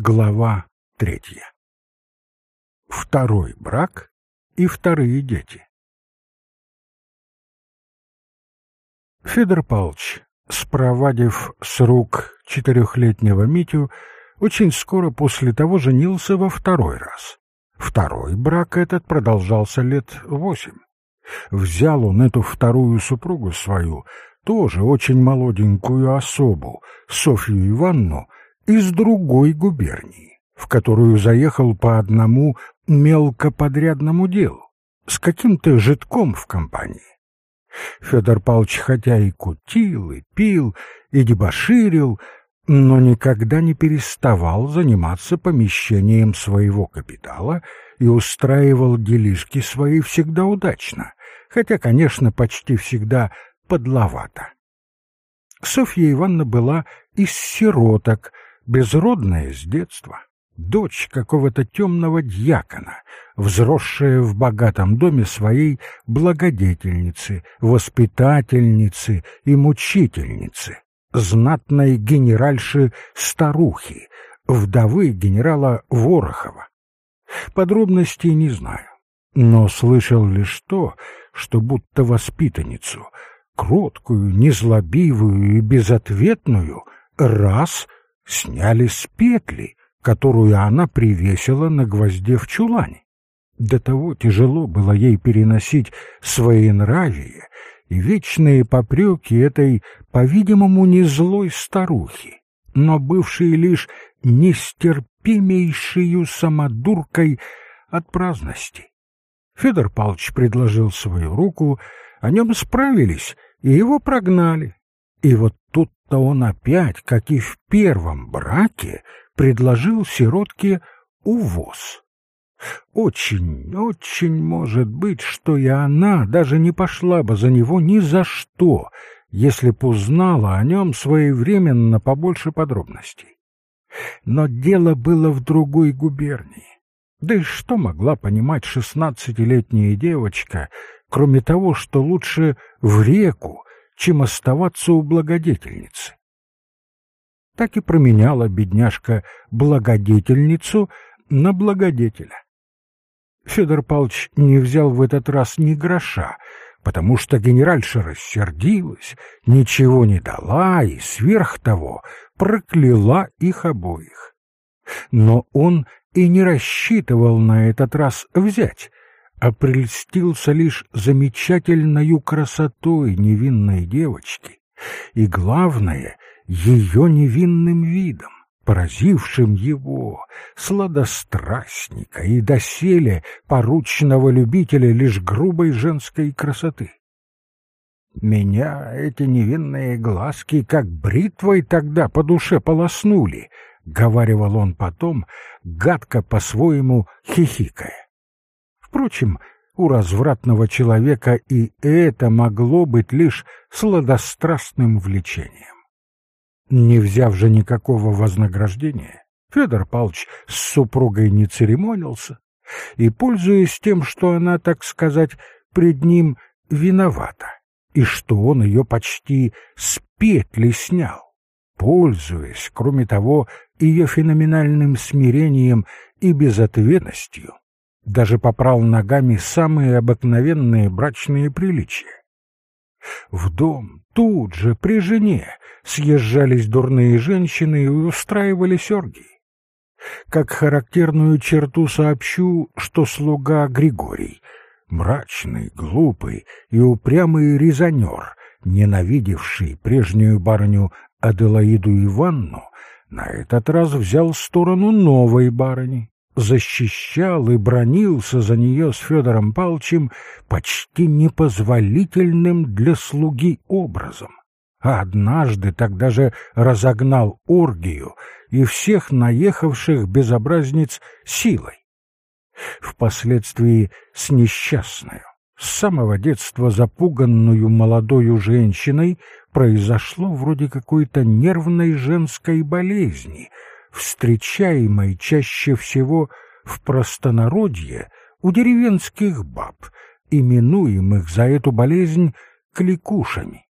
Глава третья. Второй брак и вторые дети. Федор Павлович, спровадив с рук четырехлетнего Митю, очень скоро после того женился во второй раз. Второй брак этот продолжался лет восемь. Взял он эту вторую супругу свою, тоже очень молоденькую особу, Софью Ивановну, из другой губернии, в которую заехал по одному мелкоподрядному делу, с каким-то житком в компании. Федор Павлович хотя и кутил, и пил, и дебоширил, но никогда не переставал заниматься помещением своего капитала и устраивал делишки свои всегда удачно, хотя, конечно, почти всегда подловато. Софья Ивановна была из сироток, безродная с детства, дочь какого-то темного дьякона, взросшая в богатом доме своей благодетельницы, воспитательницы и мучительницы, знатной генеральши-старухи, вдовы генерала Ворохова. Подробностей не знаю, но слышал лишь то, что будто воспитанницу, кроткую, незлобивую и безответную, раз — сняли с петли, которую она привесила на гвозде в чулане. До того тяжело было ей переносить свои нравия и вечные попреки этой, по-видимому, не злой старухи, но бывшей лишь нестерпимейшую самодуркой от праздности. Федор Павлович предложил свою руку, о нем справились, и его прогнали. И вот тут-то он опять, как и в первом браке, предложил сиротке увоз. Очень, очень может быть, что и она даже не пошла бы за него ни за что, если б узнала о нем своевременно побольше подробностей. Но дело было в другой губернии. Да и что могла понимать шестнадцатилетняя девочка, кроме того, что лучше в реку, чем оставаться у благодетельницы. Так и променяла бедняжка благодетельницу на благодетеля. Федор Павлович не взял в этот раз ни гроша, потому что генеральша рассердилась, ничего не дала и, сверх того, прокляла их обоих. Но он и не рассчитывал на этот раз взять, а прельстился лишь замечательною красотой невинной девочки и, главное, ее невинным видом, поразившим его, сладострастника и доселе поручного любителя лишь грубой женской красоты. Меня эти невинные глазки как бритвой тогда по душе полоснули, — говаривал он потом, гадко по-своему хихикая. Впрочем, у развратного человека и это могло быть лишь сладострастным влечением. Не взяв же никакого вознаграждения, Федор Павлович с супругой не церемонился и, пользуясь тем, что она, так сказать, пред ним виновата, и что он ее почти с петли снял, пользуясь, кроме того, ее феноменальным смирением и безответностью, даже попрал ногами самые обыкновенные брачные приличия. В дом тут же при жене съезжались дурные женщины и устраивали оргии. Как характерную черту сообщу, что слуга Григорий, мрачный, глупый и упрямый резонер, ненавидевший прежнюю барыню Аделаиду Иванну, на этот раз взял сторону новой барыни защищал и бронился за нее с Федором Палчем почти непозволительным для слуги образом. А однажды тогда же разогнал оргию и всех наехавших безобразниц силой. Впоследствии с несчастную, с самого детства запуганную молодою женщиной произошло вроде какой-то нервной женской болезни — встречаемой чаще всего в простонародье у деревенских баб, именуемых за эту болезнь кликушами.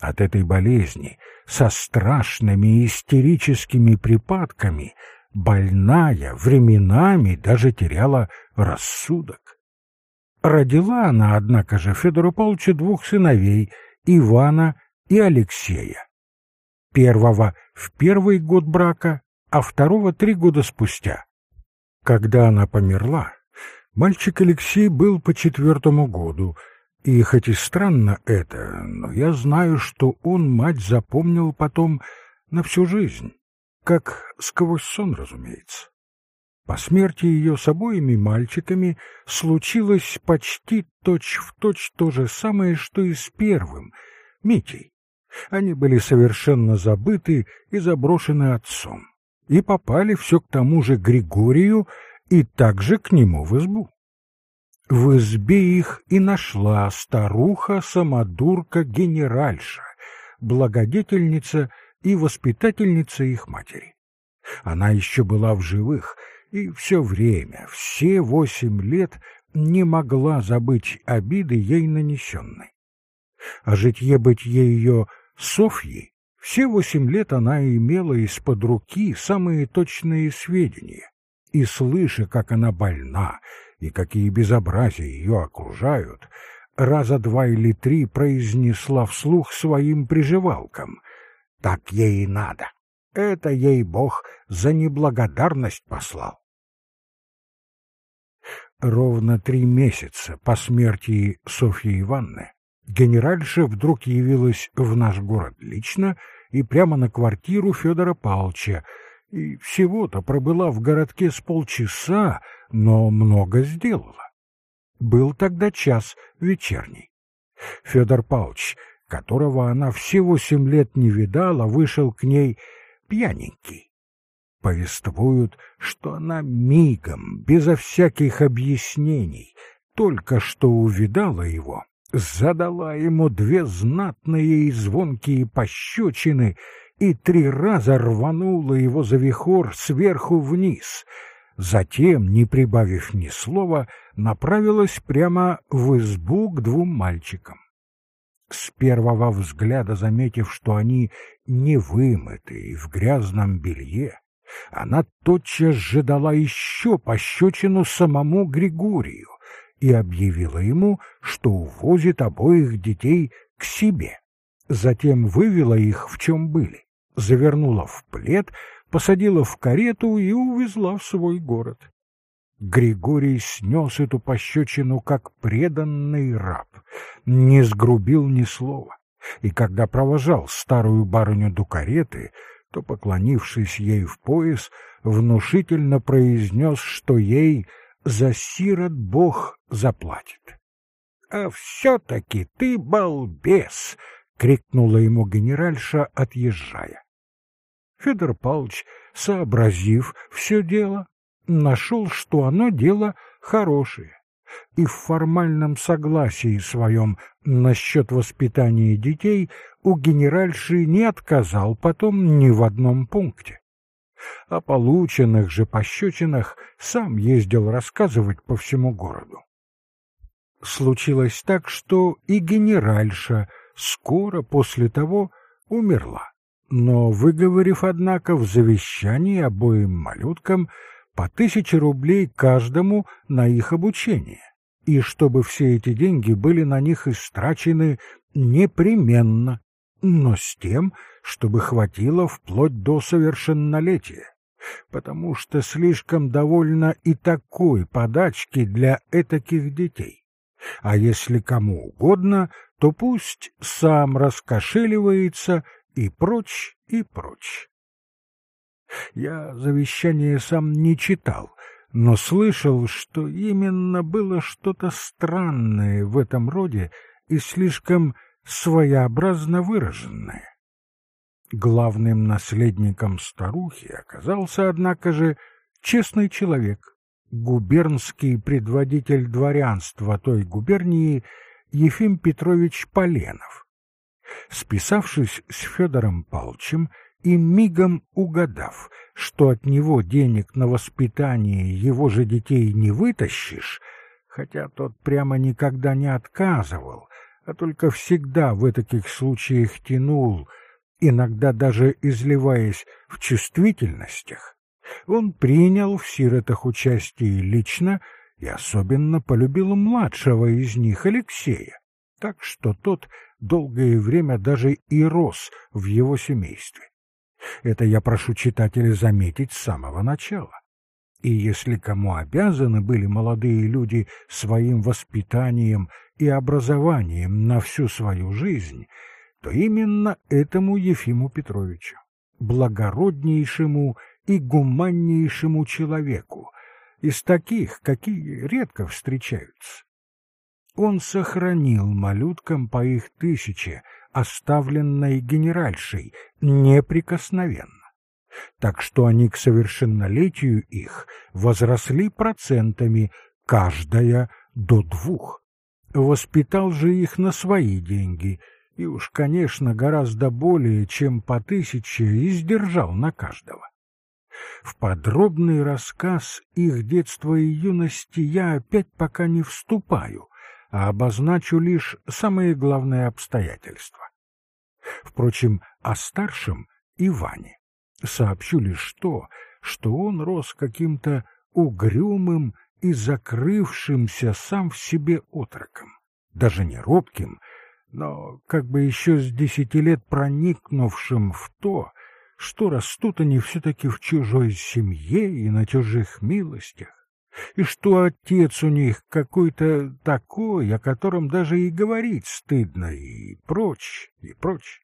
От этой болезни со страшными истерическими припадками больная, временами даже теряла рассудок. Родила она, однако же, Федору Павловичу двух сыновей, Ивана и Алексея. Первого в первый год брака, а второго три года спустя. Когда она померла, мальчик Алексей был по четвертому году, и хоть и странно это, но я знаю, что он мать запомнил потом на всю жизнь, как сквозь сон, разумеется. По смерти ее с обоими мальчиками случилось почти точь-в-точь точь то же самое, что и с первым, Митей. Они были совершенно забыты и заброшены отцом, и попали все к тому же Григорию и также к нему в избу. В избе их и нашла старуха-самодурка-генеральша, благодетельница и воспитательница их матери. Она еще была в живых — и все время, все восемь лет не могла забыть обиды ей нанесенной. А житье-бытие ее Софьи все восемь лет она имела из-под руки самые точные сведения, и, слыша, как она больна и какие безобразия ее окружают, раза два или три произнесла вслух своим приживалкам. «Так ей и надо. Это ей Бог за неблагодарность послал. Ровно три месяца по смерти Софьи Ивановны генеральша вдруг явилась в наш город лично и прямо на квартиру Федора Павловича, и всего-то пробыла в городке с полчаса, но много сделала. Был тогда час вечерний. Федор Павлович, которого она все восемь лет не видала, вышел к ней пьяненький. Повествуют, что она мигом, безо всяких объяснений, только что увидала его, задала ему две знатные и звонкие пощечины и три раза рванула его за вихор сверху вниз. Затем, не прибавив ни слова, направилась прямо в избу к двум мальчикам. С первого взгляда заметив, что они не вымыты и в грязном белье, она тотчас же дала еще пощечину самому Григорию и объявила ему, что увозит обоих детей к себе. Затем вывела их, в чем были, завернула в плед, посадила в карету и увезла в свой город. Григорий снес эту пощечину, как преданный раб, не сгрубил ни слова, и когда провожал старую барыню до кареты, то, поклонившись ей в пояс, внушительно произнес, что ей за сирот Бог заплатит. — А все-таки ты балбес! — крикнула ему генеральша, отъезжая. Федор Павлович, сообразив все дело, нашел, что оно дело хорошее, и в формальном согласии своем насчет воспитания детей у генеральши не отказал потом ни в одном пункте. О полученных же пощечинах сам ездил рассказывать по всему городу. Случилось так, что и генеральша скоро после того умерла, но, выговорив, однако, в завещании обоим малюткам по тысяче рублей каждому на их обучение, и чтобы все эти деньги были на них истрачены непременно, но с тем, чтобы хватило вплоть до совершеннолетия, потому что слишком довольно и такой подачки для этаких детей. А если кому угодно, то пусть сам раскошеливается и прочь, и прочь. Я завещание сам не читал, но слышал, что именно было что-то странное в этом роде и слишком своеобразно выраженное. Главным наследником старухи оказался, однако же, честный человек, губернский предводитель дворянства той губернии Ефим Петрович Поленов. Списавшись с Федором Палчем, и мигом угадав, что от него денег на воспитание его же детей не вытащишь, хотя тот прямо никогда не отказывал, а только всегда в таких случаях тянул, иногда даже изливаясь в чувствительностях, Он принял в сиротах участие лично и особенно полюбил младшего из них, Алексея, так что тот долгое время даже и рос в его семействе. Это я прошу читателя заметить с самого начала. И если кому обязаны были молодые люди своим воспитанием и образованием на всю свою жизнь, то именно этому Ефиму Петровичу, благороднейшему и гуманнейшему человеку, из таких, какие редко встречаются. Он сохранил малюткам по их тысяче, оставленной генеральшей, неприкосновенно. Так что они к совершеннолетию их возросли процентами, каждая до двух. Воспитал же их на свои деньги, и уж, конечно, гораздо более, чем по тысяче, издержал на каждого. В подробный рассказ их детства и юности я опять пока не вступаю, а обозначу лишь самые главные обстоятельства. Впрочем, о старшем Иване сообщу лишь то, что он рос каким-то угрюмым и закрывшимся сам в себе отроком, даже не робким, но как бы еще с десяти лет проникнувшим в то, что растут они все-таки в чужой семье и на чужих милостях, и что отец у них какой-то такой, о котором даже и говорить стыдно, и прочь, и прочь.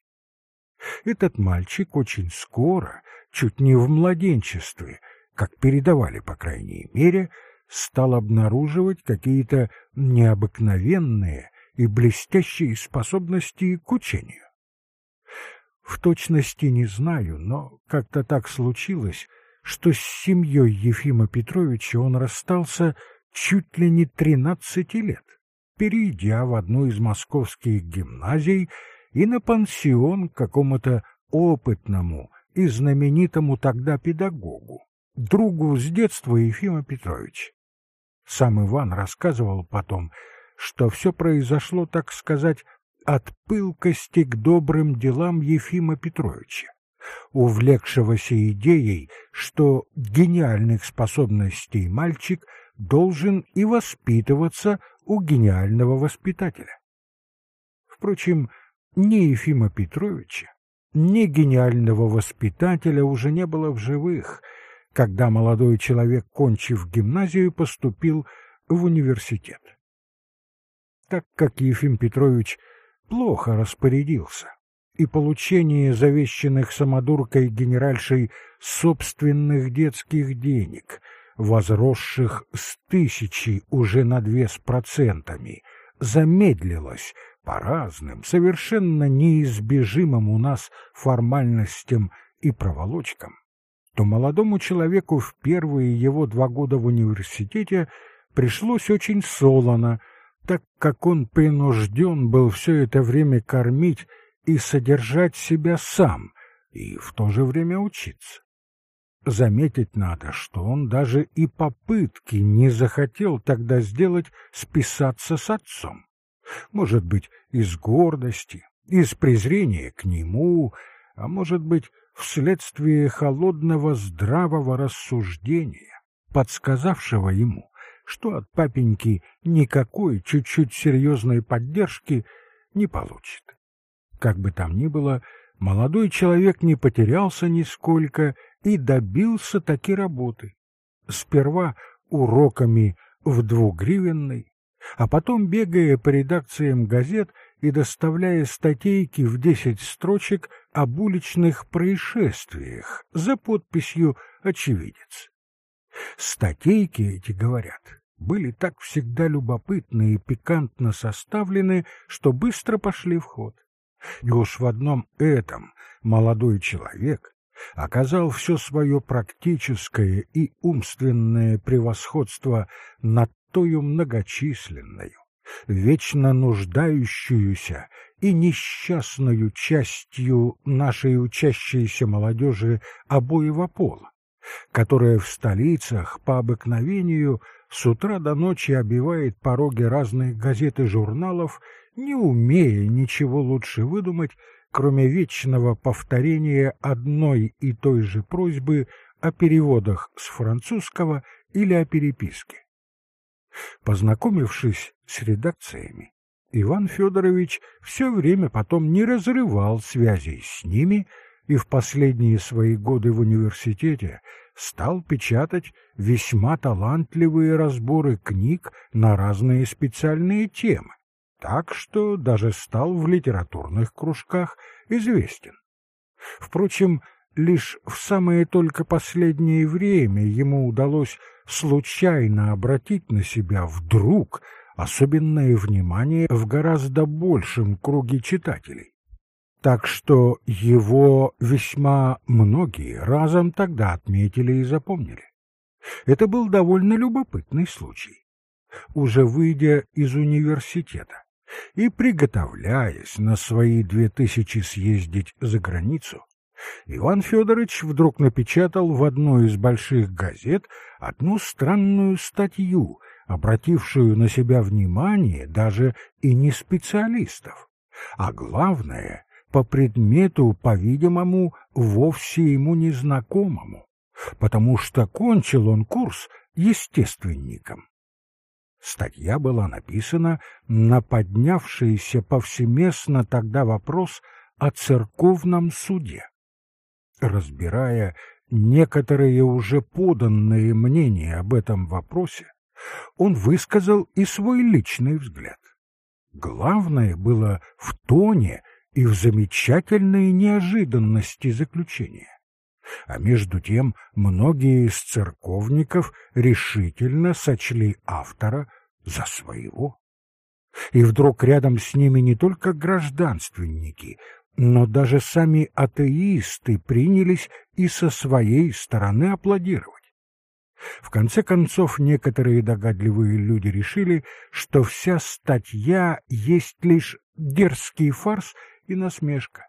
Этот мальчик очень скоро, чуть не в младенчестве, как передавали, по крайней мере, стал обнаруживать какие-то необыкновенные и блестящие способности к учению. В точности не знаю, но как-то так случилось, что с семьей Ефима Петровича он расстался чуть ли не тринадцати лет, перейдя в одну из московских гимназий и на пансион какому-то опытному и знаменитому тогда педагогу, другу с детства Ефима Петровича. Сам Иван рассказывал потом, что все произошло, так сказать, от пылкости к добрым делам Ефима Петровича, увлекшегося идеей, что гениальных способностей мальчик должен и воспитываться у гениального воспитателя. Впрочем, ни Ефима Петровича, ни гениального воспитателя уже не было в живых, когда молодой человек, кончив гимназию, поступил в университет. Так как Ефим Петрович плохо распорядился, и получение завещанных самодуркой генеральшей собственных детских денег, возросших с тысячи уже на две с процентами, замедлилось по разным, совершенно неизбежимым у нас формальностям и проволочкам, то молодому человеку в первые его два года в университете пришлось очень солоно, так как он принужден был все это время кормить и содержать себя сам, и в то же время учиться. Заметить надо, что он даже и попытки не захотел тогда сделать списаться с отцом. Может быть, из гордости, из презрения к нему, а может быть, вследствие холодного здравого рассуждения, подсказавшего ему, что от папеньки никакой чуть-чуть серьезной поддержки не получит. Как бы там ни было, молодой человек не потерялся нисколько и добился таки работы. Сперва уроками в двугривенной, а потом бегая по редакциям газет и доставляя статейки в десять строчек об уличных происшествиях за подписью «Очевидец». Статейки эти, говорят, были так всегда любопытны и пикантно составлены, что быстро пошли в ход. И уж в одном этом молодой человек оказал все свое практическое и умственное превосходство над тою многочисленную, вечно нуждающуюся и несчастную частью нашей учащейся молодежи обоего пола, которая в столицах по обыкновению с утра до ночи обивает пороги разных газет и журналов, не умея ничего лучше выдумать, кроме вечного повторения одной и той же просьбы о переводах с французского или о переписке. Познакомившись с редакциями, Иван Федорович все время потом не разрывал связей с ними и в последние свои годы в университете стал печатать весьма талантливые разборы книг на разные специальные темы, так что даже стал в литературных кружках известен. Впрочем, лишь в самое только последнее время ему удалось случайно обратить на себя вдруг особенное внимание в гораздо большем круге читателей. Так что его весьма многие разом тогда отметили и запомнили. Это был довольно любопытный случай. Уже выйдя из университета и приготовляясь на свои две тысячи съездить за границу, Иван Федорович вдруг напечатал в одной из больших газет одну странную статью, обратившую на себя внимание даже и не специалистов, а главное, по предмету, по-видимому, вовсе ему незнакомому, потому что кончил он курс естественником. Статья была написана на поднявшийся повсеместно тогда вопрос о церковном суде разбирая некоторые уже поданные мнения об этом вопросе, он высказал и свой личный взгляд. Главное было в тоне и в замечательной неожиданности заключения. А между тем многие из церковников решительно сочли автора за своего. И вдруг рядом с ними не только гражданственники, но даже сами атеисты принялись и со своей стороны аплодировать. В конце концов, некоторые догадливые люди решили, что вся статья есть лишь дерзкий фарс и насмешка.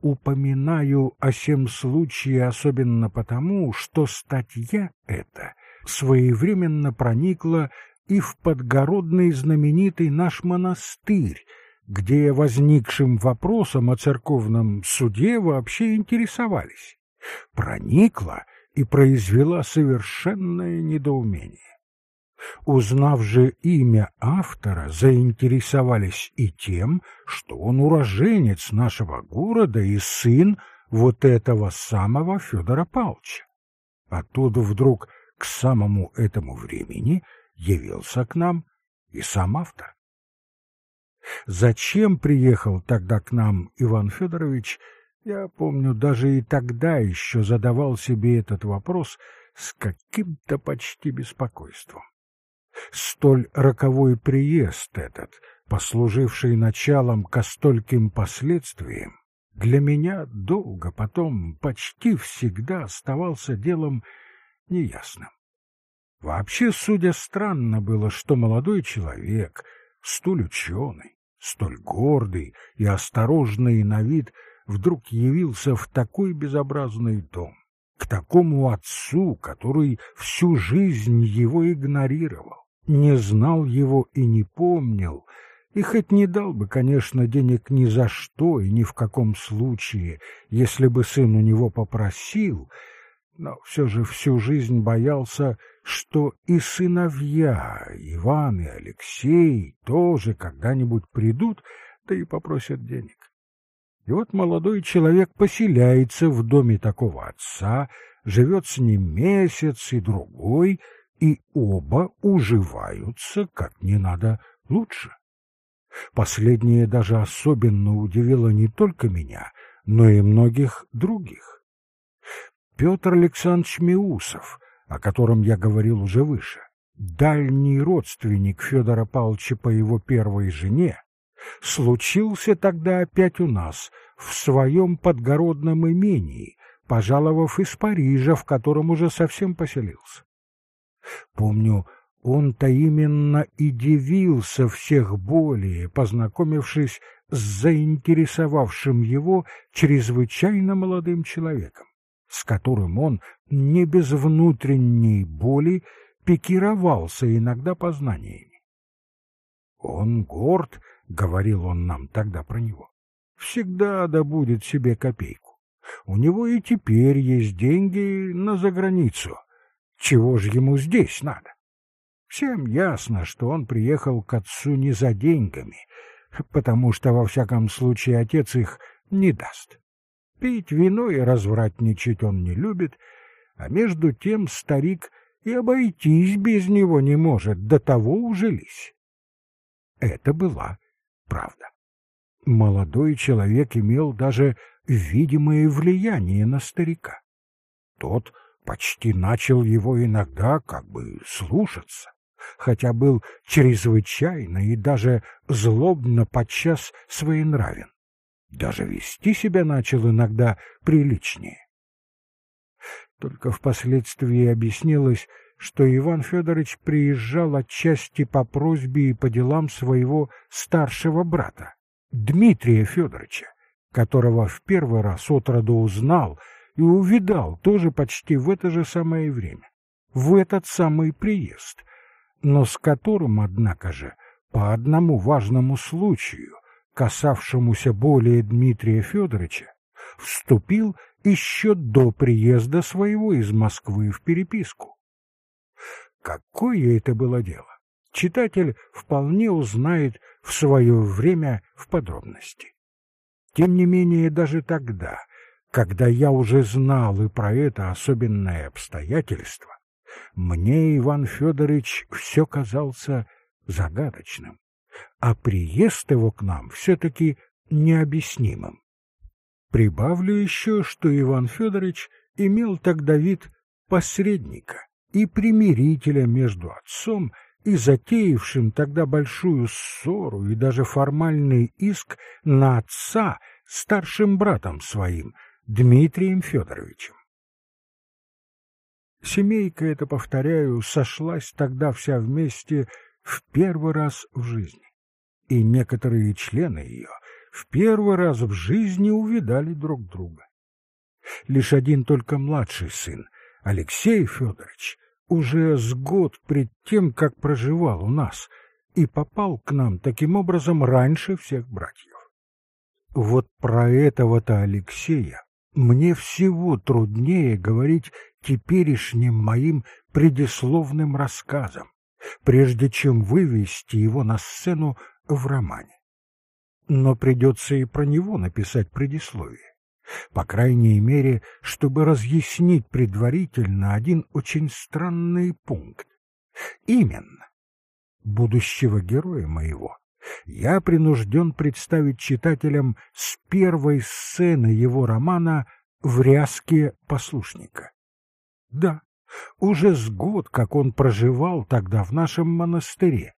Упоминаю о сем случае особенно потому, что статья эта своевременно проникла и в подгородный знаменитый наш монастырь, где возникшим вопросом о церковном суде вообще интересовались, проникла и произвела совершенное недоумение. Узнав же имя автора, заинтересовались и тем, что он уроженец нашего города и сын вот этого самого Федора Павловича. Оттуда вдруг к самому этому времени явился к нам и сам автор. Зачем приехал тогда к нам Иван Федорович, я помню, даже и тогда еще задавал себе этот вопрос с каким-то почти беспокойством. Столь роковой приезд этот, послуживший началом ко стольким последствиям, для меня долго потом почти всегда оставался делом неясным. Вообще, судя странно было, что молодой человек, столь ученый, столь гордый и осторожный на вид, вдруг явился в такой безобразный дом, к такому отцу, который всю жизнь его игнорировал, не знал его и не помнил, и хоть не дал бы, конечно, денег ни за что и ни в каком случае, если бы сын у него попросил, но все же всю жизнь боялся, что и сыновья, Иван и Алексей, тоже когда-нибудь придут, да и попросят денег. И вот молодой человек поселяется в доме такого отца, живет с ним месяц и другой, и оба уживаются как не надо лучше. Последнее даже особенно удивило не только меня, но и многих других. Петр Александрович Миусов, о котором я говорил уже выше, дальний родственник Федора Павловича по его первой жене, случился тогда опять у нас, в своем подгородном имении, пожаловав из Парижа, в котором уже совсем поселился. Помню, он-то именно и дивился всех более, познакомившись с заинтересовавшим его чрезвычайно молодым человеком с которым он не без внутренней боли пикировался иногда познаниями. «Он горд», — говорил он нам тогда про него, — «всегда добудет себе копейку. У него и теперь есть деньги на заграницу. Чего же ему здесь надо? Всем ясно, что он приехал к отцу не за деньгами, потому что, во всяком случае, отец их не даст. Пить вино и развратничать он не любит, а между тем старик и обойтись без него не может, до того ужились. Это была правда. Молодой человек имел даже видимое влияние на старика. Тот почти начал его иногда как бы слушаться, хотя был чрезвычайно и даже злобно подчас своенравен. Даже вести себя начал иногда приличнее. Только впоследствии объяснилось, что Иван Федорович приезжал отчасти по просьбе и по делам своего старшего брата, Дмитрия Федоровича, которого в первый раз отроду узнал и увидал тоже почти в это же самое время, в этот самый приезд, но с которым, однако же, по одному важному случаю, касавшемуся более Дмитрия Федоровича, вступил еще до приезда своего из Москвы в переписку. Какое это было дело, читатель вполне узнает в свое время в подробности. Тем не менее, даже тогда, когда я уже знал и про это особенное обстоятельство, мне Иван Федорович все казался загадочным, а приезд его к нам все-таки необъяснимым. Прибавлю еще, что Иван Федорович имел тогда вид посредника и примирителя между отцом и затеявшим тогда большую ссору и даже формальный иск на отца старшим братом своим, Дмитрием Федоровичем. Семейка эта, повторяю, сошлась тогда вся вместе в первый раз в жизни, и некоторые члены ее в первый раз в жизни увидали друг друга. Лишь один только младший сын, Алексей Федорович, уже с год пред тем, как проживал у нас, и попал к нам таким образом раньше всех братьев. Вот про этого-то Алексея мне всего труднее говорить теперешним моим предисловным рассказом, прежде чем вывести его на сцену в романе. Но придется и про него написать предисловие по крайней мере, чтобы разъяснить предварительно один очень странный пункт. Именно, будущего героя моего я принужден представить читателям с первой сцены его романа «В ряске послушника». Да, уже с год, как он проживал тогда в нашем монастыре,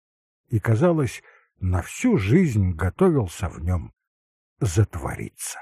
и, казалось, на всю жизнь готовился в нем затвориться.